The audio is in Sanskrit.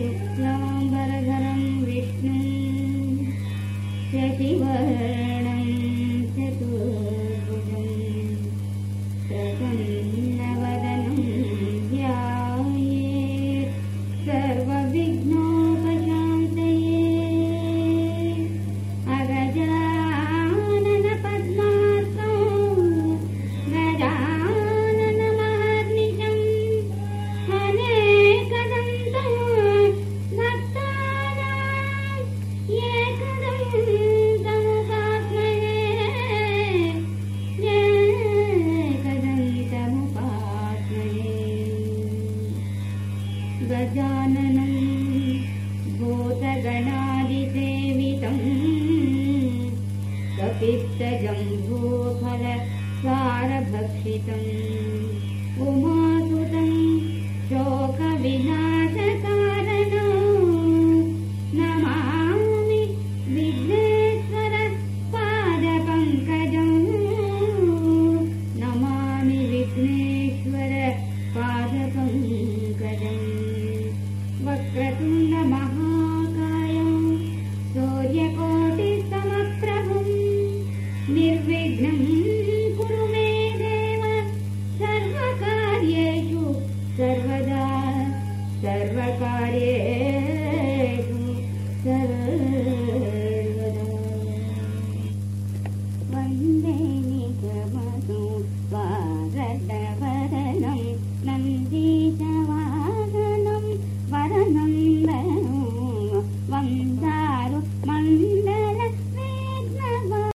शुक्लाम्बरधरं विष्णुं शशिवर्णं शकिवर्णं जाननम् भूतगणादिसेवितम् कपिष्टजम्भोफलसारभक्षितम् निर्विघ्नम् कुरु मे देव सर्वकार्येषु सर्वदा सर्वकार्येषु सर्वदा। वन्दे नन्दीश